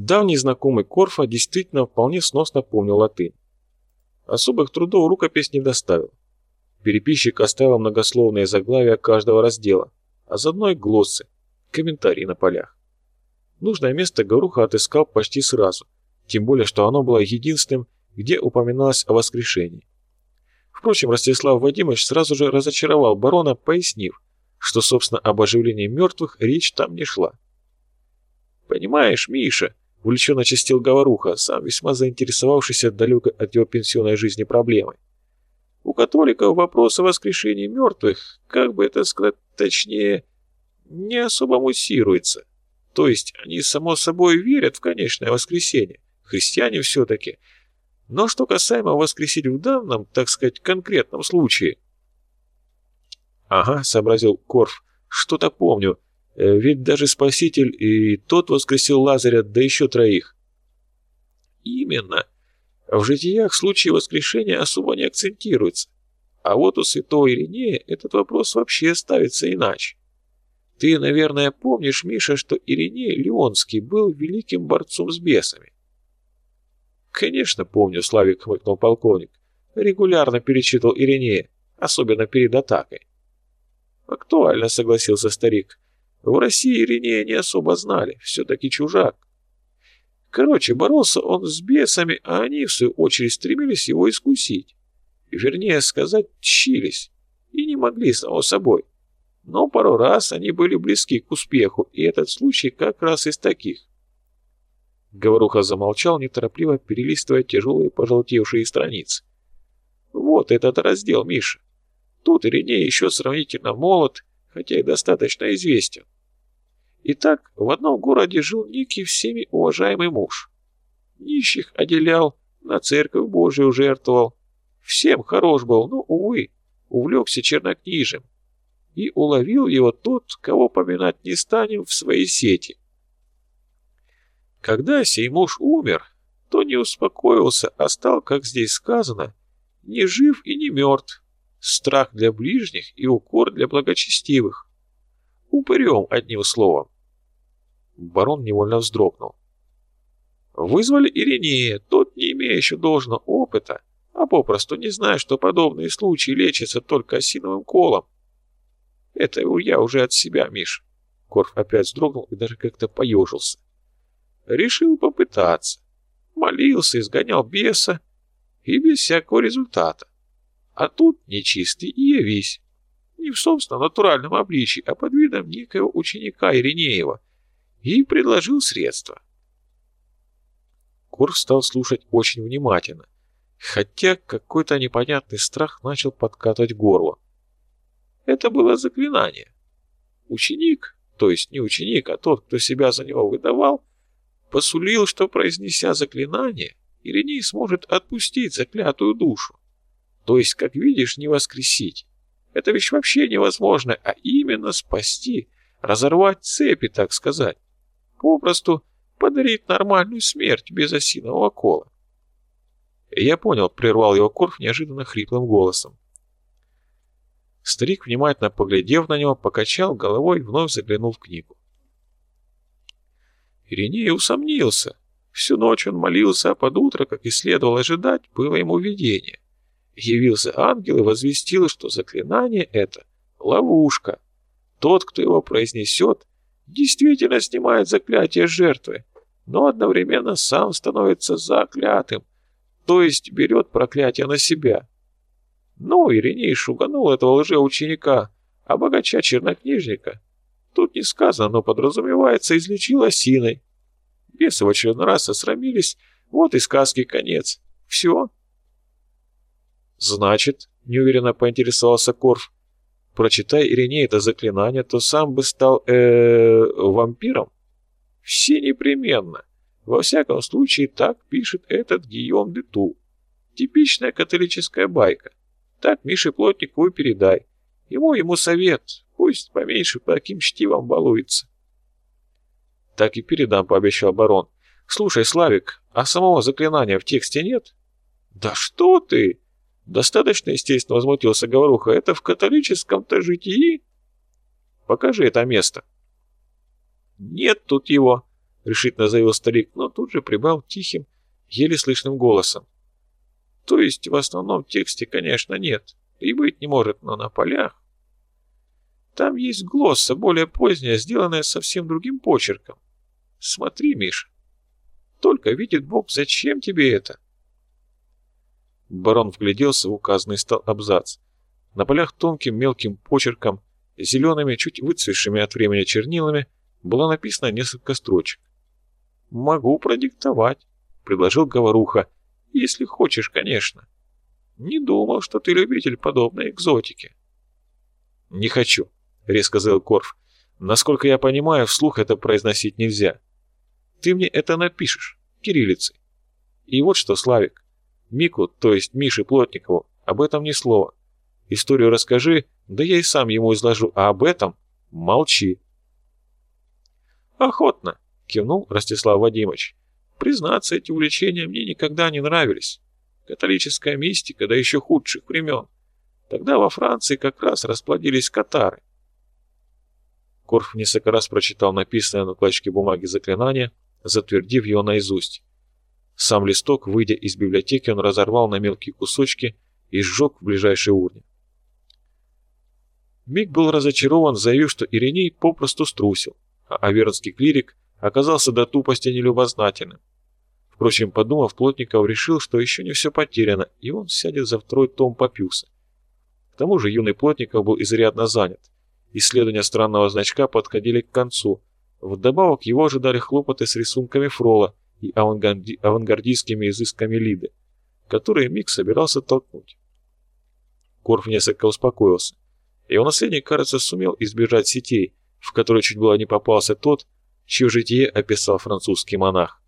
Давний знакомый Корфа действительно вполне сносно помнил латынь. Особых трудов рукопись не доставил. Переписчик оставил многословные заглавия каждого раздела, а заодно и глоссы, комментарии на полях. Нужное место Гавруха отыскал почти сразу, тем более, что оно было единственным, где упоминалось о воскрешении. Впрочем, Ростислав Вадимович сразу же разочаровал барона, пояснив, что, собственно, об оживлении мертвых речь там не шла. «Понимаешь, Миша», — увлеченно чистил Говоруха, сам весьма заинтересовавшийся далеко от его пенсионной жизни проблемой. «У католиков вопрос о воскрешении мертвых, как бы это сказать точнее, не особо муссируется. То есть они, само собой, верят в конечное воскресенье, христиане все-таки, — но что касаемо воскресить в данном, так сказать, конкретном случае... Ага, сообразил Корф, что-то помню. Э, ведь даже Спаситель и тот воскресил Лазаря, да еще троих. Именно. В житиях случаи воскрешения особо не акцентируются. А вот у святого Иринея этот вопрос вообще ставится иначе. Ты, наверное, помнишь, Миша, что Ириней Леонский был великим борцом с бесами. «Конечно помню», — Славик хмыкнул полковник. «Регулярно перечитывал Иринея, особенно перед атакой». «Актуально», — согласился старик. «В России Иринея не особо знали, все-таки чужак. Короче, боролся он с бесами, а они, в свою очередь, стремились его искусить. Вернее сказать, тщились. И не могли, само собой. Но пару раз они были близки к успеху, и этот случай как раз из таких. Говоруха замолчал, неторопливо перелистывая тяжелые пожелтевшие страницы. «Вот этот раздел, Миша. Тут Ириней еще сравнительно молод, хотя и достаточно известен. Итак, в одном городе жил некий всеми уважаемый муж. Нищих отделял, на церковь Божию жертвовал. Всем хорош был, но, увы, увлекся чернокнижем. И уловил его тот, кого поминать не станем в своей сети. Когда сей муж умер, то не успокоился, а стал, как здесь сказано, не жив и не мертв. Страх для ближних и укор для благочестивых. Упырем, одним словом. Барон невольно вздрогнул. Вызвали Иринея, тот, не имея еще должного опыта, а попросту не зная, что подобные случаи лечатся только осиновым колом. Это я уже от себя, Миш. Корф опять вздрогнул и даже как-то поежился. Решил попытаться. Молился, изгонял беса, и без всякого результата. А тут нечистый и явись. Не в собственном натуральном обличии, а под видом некоего ученика Иринеева. И предложил средства. Кур стал слушать очень внимательно, хотя какой-то непонятный страх начал подкатывать горло. Это было заклинание. Ученик, то есть не ученик, а тот, кто себя за него выдавал, посулил, что, произнеся заклинание, Ириней сможет отпустить заклятую душу. То есть, как видишь, не воскресить. Это вещь вообще невозможно, а именно спасти, разорвать цепи, так сказать. Попросту подарить нормальную смерть без осинового кола. Я понял, прервал его Корф неожиданно хриплым голосом. Старик, внимательно поглядев на него, покачал головой и вновь заглянул в книгу. Ириней усомнился. Всю ночь он молился, а под утро, как и следовало ожидать, было ему видение. Явился ангел и возвестил, что заклинание это — ловушка. Тот, кто его произнесет, действительно снимает заклятие жертвы, но одновременно сам становится заклятым, то есть берет проклятие на себя. Ну, Ириней шуганул этого лжеученика, а богача-чернокнижника Тут не сказано, но подразумевается, излечил осиной. Бесы в очередной раз осрамились, вот и сказки конец. Все. Значит, неуверенно поинтересовался Корф, прочитай Ирине это заклинание, то сам бы стал э, вампиром? Все непременно. Во всяком случае, так пишет этот Гийом де. Типичная католическая байка. Так Мише и передай. Ему ему совет, Пусть поменьше по таким чтивам балуется. Так и передам, пообещал барон. Слушай, Славик, а самого заклинания в тексте нет? Да что ты? Достаточно, естественно, возмутился Говоруха. Это в католическом-то житии? Покажи это место. Нет тут его, решительно заявил старик, но тут же прибавил тихим, еле слышным голосом. То есть в основном тексте, конечно, нет, и быть не может, но на полях. Там есть глосса, более поздняя, сделанная совсем другим почерком. Смотри, Миша. Только видит Бог, зачем тебе это? Барон вгляделся в указанный стал абзац. На полях тонким мелким почерком, зелеными, чуть выцветшими от времени чернилами, было написано несколько строчек. «Могу продиктовать», — предложил Говоруха, — «если хочешь, конечно. Не думал, что ты любитель подобной экзотики». «Не хочу», — резко заявил Корф. «Насколько я понимаю, вслух это произносить нельзя. Ты мне это напишешь, кириллицей. И вот что, Славик, Мику, то есть Мише Плотникову, об этом ни слова. Историю расскажи, да я и сам ему изложу, а об этом молчи. Охотно, кивнул Ростислав Вадимович. Признаться, эти увлечения мне никогда не нравились. Католическая мистика, да еще худших времен. Тогда во Франции как раз расплодились катары. Корф несколько раз прочитал написанное на клочке бумаги заклинание, затвердив его наизусть. Сам листок, выйдя из библиотеки, он разорвал на мелкие кусочки и сжег в ближайшей урне. Миг был разочарован, заявив, что Ириней попросту струсил, а авернский клирик оказался до тупости нелюбознательным. Впрочем, подумав, Плотников решил, что еще не все потеряно, и он сядет за второй том Папюса. К тому же юный Плотников был изрядно занят. Исследования странного значка подходили к концу. Вдобавок его ожидали хлопоты с рисунками Фрола и авангарди авангардистскими изысками Лиды, которые Мик собирался толкнуть. Корф несколько успокоился. Его наследник, кажется, сумел избежать сетей, в которые чуть было не попался тот, чье житие описал французский монах.